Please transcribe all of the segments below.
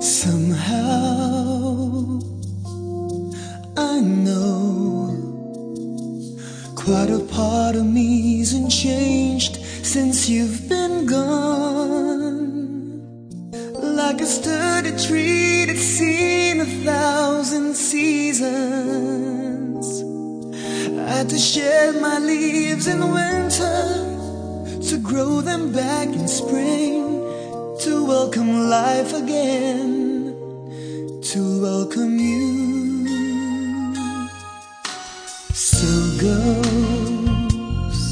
Somehow, I know quite a part of me isn't changed since you've been gone. Like a sturdy tree that's seen a thousand seasons. I had to shed my leaves in winter to grow them back in spring, to welcome life again, to welcome you. So goes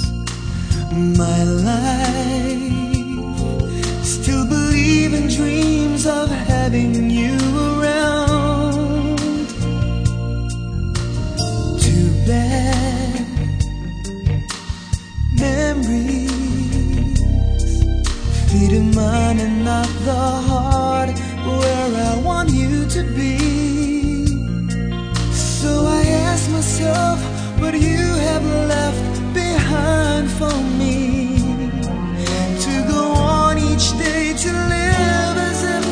my life. Mind and not the heart where I want you to be. So I ask myself what you have left behind for me. To go on each day to live as if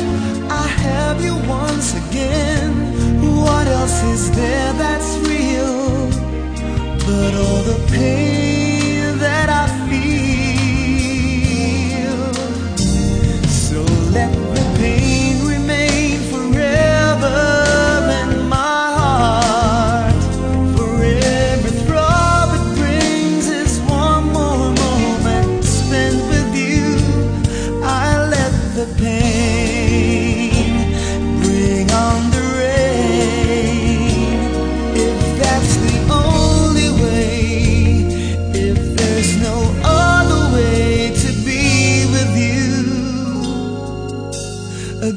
I have you once again. What else is there that's real but all the pain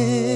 here.